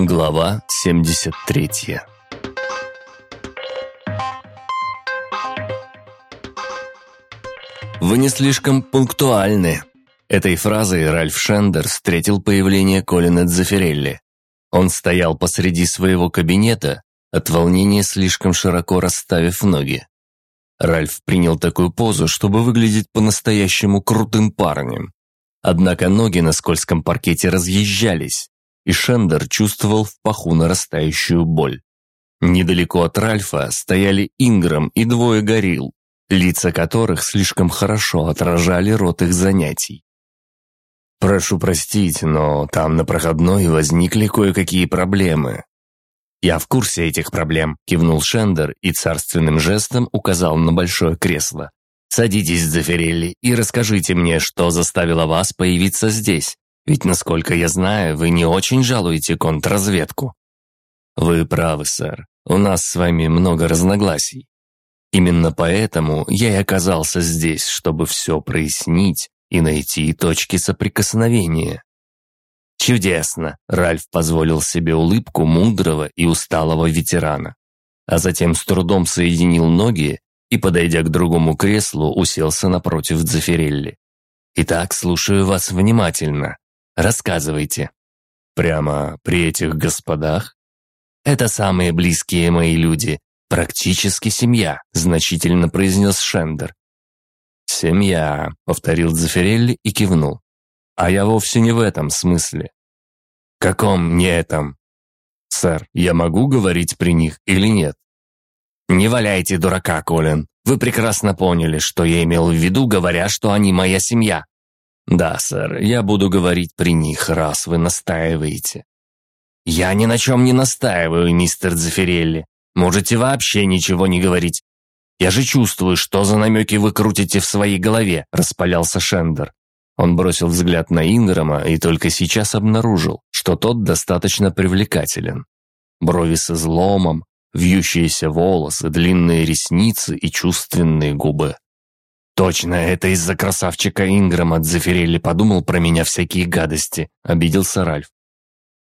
Глава 73 «Вы не слишком пунктуальны». Этой фразой Ральф Шендер встретил появление Колина Дзефирелли. Он стоял посреди своего кабинета, от волнения слишком широко расставив ноги. Ральф принял такую позу, чтобы выглядеть по-настоящему крутым парнем. Однако ноги на скользком паркете разъезжались, и Шендер чувствовал в паху нарастающую боль. Недалеко от Ральфа стояли Инграм и двое горилл, лица которых слишком хорошо отражали рот их занятий. «Прошу простить, но там на проходной возникли кое-какие проблемы». «Я в курсе этих проблем», – кивнул Шендер и царственным жестом указал на большое кресло. «Садитесь, Дзефирелли, и расскажите мне, что заставило вас появиться здесь. Ведь, насколько я знаю, вы не очень жалуете контрразведку». «Вы правы, сэр. У нас с вами много разногласий. Именно поэтому я и оказался здесь, чтобы все прояснить и найти точки соприкосновения. Чудесно! Ральф позволил себе улыбку мудрого и усталого ветерана. А затем с трудом соединил ноги и, подойдя к другому креслу, уселся напротив Дзефирелли. «Итак, слушаю вас внимательно. Рассказывайте». «Прямо при этих господах?» «Это самые близкие мои люди, «Практически семья», – значительно произнес Шендер. «Семья», – повторил Дзефирелли и кивнул. «А я вовсе не в этом смысле». «Каком не этом?» «Сэр, я могу говорить при них или нет?» «Не валяйте дурака, Колин. Вы прекрасно поняли, что я имел в виду, говоря, что они моя семья». «Да, сэр, я буду говорить при них, раз вы настаиваете». «Я ни на чем не настаиваю, мистер Дзефирелли. Можете вообще ничего не говорить. Я же чувствую, что за намеки вы крутите в своей голове», – распалялся Шендер. Он бросил взгляд на Инграма и только сейчас обнаружил, что тот достаточно привлекателен. Брови с изломом, вьющиеся волосы, длинные ресницы и чувственные губы. «Точно, это из-за красавчика Инграма Дзефирелли подумал про меня всякие гадости», – обиделся Ральф.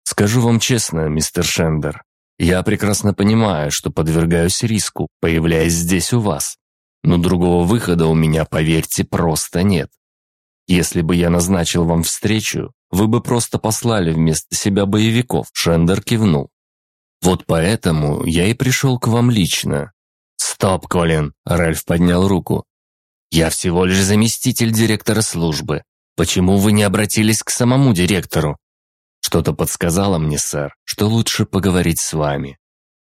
«Скажу вам честно, мистер Шендер, я прекрасно понимаю, что подвергаюсь риску, появляясь здесь у вас. Но другого выхода у меня, поверьте, просто нет. Если бы я назначил вам встречу, вы бы просто послали вместо себя боевиков, Шендер кивнул. Вот поэтому я и пришел к вам лично. Стоп, Колин, Ральф поднял руку. Я всего лишь заместитель директора службы. Почему вы не обратились к самому директору? Что-то подсказало мне, сэр, что лучше поговорить с вами.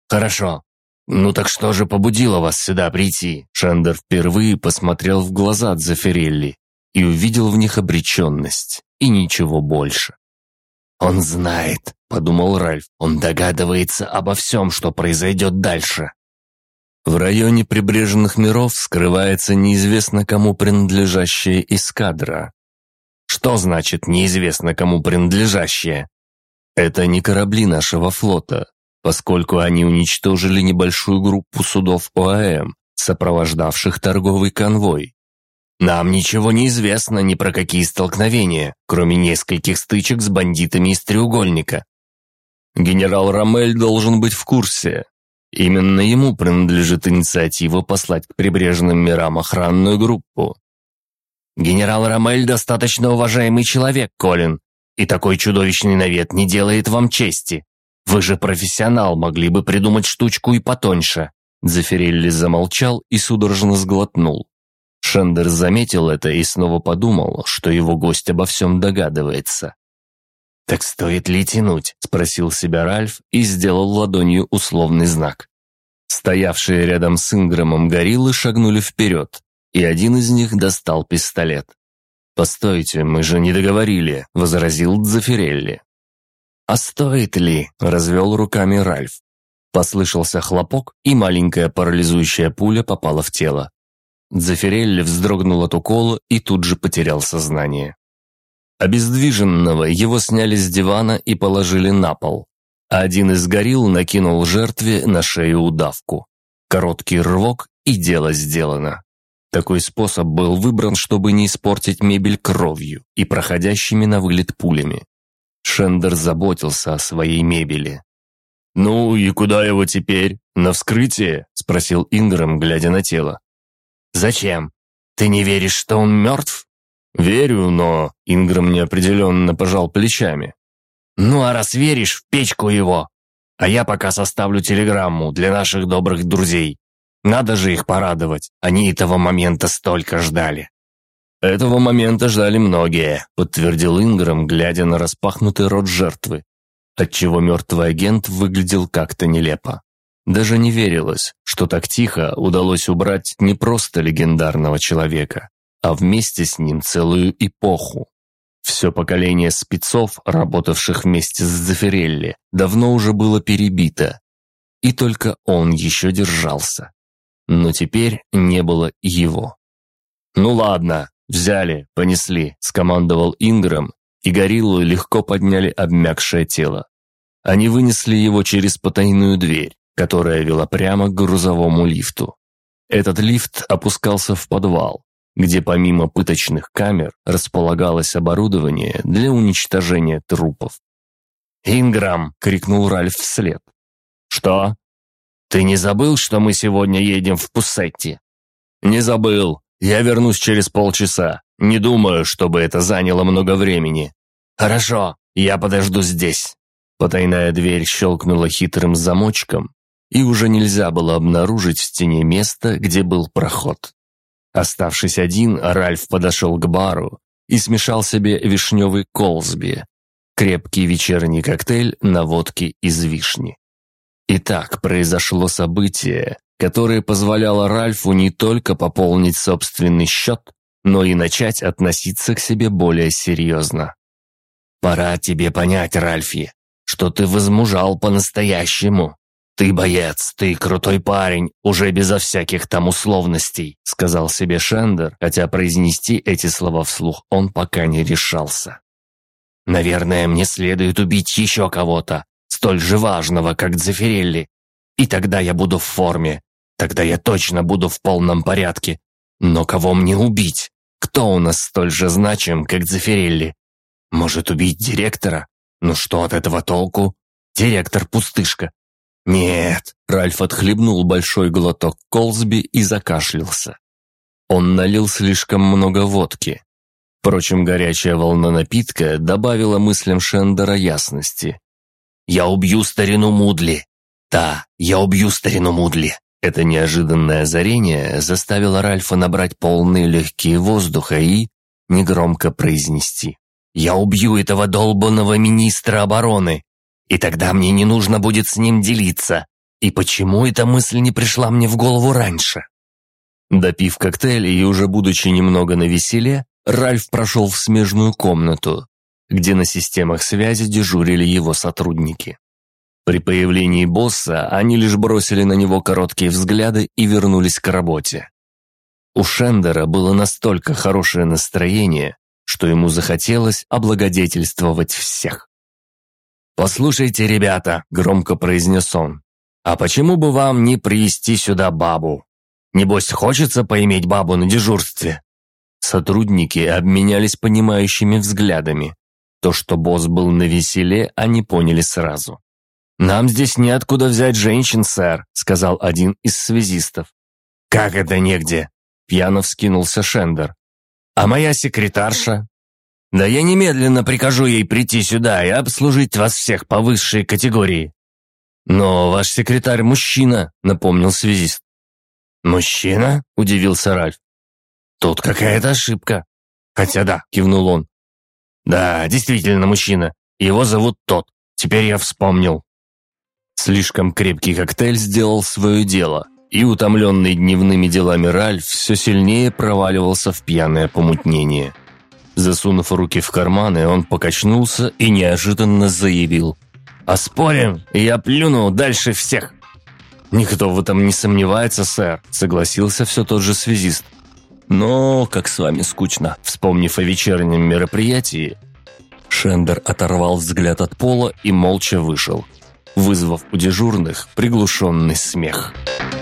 Хорошо. Ну так что же побудило вас сюда прийти? Шендер впервые посмотрел в глаза Дзефирелли и увидел в них обреченность и ничего больше. «Он знает», — подумал Ральф, — «он догадывается обо всем, что произойдет дальше». В районе прибрежных миров скрывается неизвестно кому принадлежащая эскадра. Что значит неизвестно кому принадлежащее? Это не корабли нашего флота, поскольку они уничтожили небольшую группу судов ОАМ, сопровождавших торговый конвой. Нам ничего не известно ни про какие столкновения, кроме нескольких стычек с бандитами из треугольника. Генерал Ромель должен быть в курсе. Именно ему принадлежит инициатива послать к прибрежным мирам охранную группу. Генерал Ромель достаточно уважаемый человек, Колин, и такой чудовищный навет не делает вам чести. Вы же профессионал, могли бы придумать штучку и потоньше». Дзефирелли замолчал и судорожно сглотнул. Шендер заметил это и снова подумал, что его гость обо всем догадывается. «Так стоит ли тянуть?» – спросил себя Ральф и сделал ладонью условный знак. Стоявшие рядом с Инграмом гориллы шагнули вперед, и один из них достал пистолет. «Постойте, мы же не договорили», — возразил Дзефирелли. «А стоит ли?» — развел руками Ральф. Послышался хлопок, и маленькая парализующая пуля попала в тело. Дзефирелли вздрогнул от укола и тут же потерял сознание. Обездвиженного его сняли с дивана и положили на пол. Один из горилл накинул жертве на шею удавку. Короткий рывок, и дело сделано. Такой способ был выбран, чтобы не испортить мебель кровью и проходящими на вылет пулями. Шендер заботился о своей мебели. «Ну и куда его теперь? На вскрытие?» – спросил Инграм, глядя на тело. «Зачем? Ты не веришь, что он мертв?» «Верю, но...» – Инграм неопределенно пожал плечами. «Ну а раз веришь, в печку его. А я пока составлю телеграмму для наших добрых друзей. Надо же их порадовать, они этого момента столько ждали». «Этого момента ждали многие», – подтвердил Инграм, глядя на распахнутый рот жертвы, отчего мертвый агент выглядел как-то нелепо. Даже не верилось, что так тихо удалось убрать не просто легендарного человека, а вместе с ним целую эпоху. Все поколение спецов, работавших вместе с Дзефирелли, давно уже было перебито. И только он еще держался. Но теперь не было его. «Ну ладно, взяли, понесли», – скомандовал Инграм, и гориллу легко подняли обмякшее тело. Они вынесли его через потайную дверь, которая вела прямо к грузовому лифту. Этот лифт опускался в подвал, где помимо пыточных камер располагалось оборудование для уничтожения трупов. «Инграм!» — крикнул Ральф вслед. «Что?» «Ты не забыл, что мы сегодня едем в Пуссетти?» «Не забыл. Я вернусь через полчаса. Не думаю, чтобы это заняло много времени». «Хорошо, я подожду здесь». Потайная дверь щелкнула хитрым замочком, и уже нельзя было обнаружить в стене место, где был проход. Оставшись один, Ральф подошел к бару и смешал себе вишневый колсби, крепкий вечерний коктейль на водке из вишни. И так произошло событие, которое позволяло Ральфу не только пополнить собственный счет, но и начать относиться к себе более серьезно. «Пора тебе понять, Ральфи, что ты возмужал по-настоящему», «Ты боец, ты крутой парень, уже безо всяких там условностей», сказал себе Шендер, хотя произнести эти слова вслух он пока не решался. «Наверное, мне следует убить еще кого-то, столь же важного, как Дзефирелли. И тогда я буду в форме, тогда я точно буду в полном порядке. Но кого мне убить? Кто у нас столь же значим, как Дзефирелли? Может, убить директора? Ну что от этого толку? Директор пустышка, «Нет!» – Ральф отхлебнул большой глоток Колсби и закашлялся. Он налил слишком много водки. Впрочем, горячая волна напитка добавила мыслям Шендера ясности. «Я убью старину Мудли!» «Да, я убью старину Мудли!» Это неожиданное озарение заставило Ральфа набрать полные легкие воздуха и негромко произнести. «Я убью этого долбанного министра обороны! И тогда мне не нужно будет с ним делиться. И почему эта мысль не пришла мне в голову раньше? Допив коктейль и уже будучи немного на веселе, Ральф прошел в смежную комнату, где на системах связи дежурили его сотрудники. При появлении босса они лишь бросили на него короткие взгляды и вернулись к работе. У Шендера было настолько хорошее настроение, что ему захотелось облагодетельствовать всех. «Послушайте, ребята», — громко произнес он, «а почему бы вам не привести сюда бабу? Небось, хочется поиметь бабу на дежурстве?» Сотрудники обменялись понимающими взглядами. То, что босс был на веселе, они поняли сразу. «Нам здесь неоткуда взять женщин, сэр», — сказал один из связистов. «Как это негде?» — пьяно вскинулся Шендер. «А моя секретарша? Да я немедленно прикажу ей прийти сюда и обслужить вас всех по высшей категории. Но ваш секретарь мужчина, напомнил связист. Мужчина? Удивился Ральф. Тут какая-то ошибка. Хотя да, кивнул он. Да, действительно мужчина. Его зовут Тот. Теперь я вспомнил. Слишком крепкий коктейль сделал свое дело, и утомленный дневными делами Ральф все сильнее проваливался в пьяное помутнение. Засунув руки в карманы, он покачнулся и неожиданно заявил. «А я плюну дальше всех!» «Никто в этом не сомневается, сэр», — согласился все тот же связист. «Но как с вами скучно», — вспомнив о вечернем мероприятии. Шендер оторвал взгляд от пола и молча вышел, вызвав у дежурных приглушенный смех. «Смех».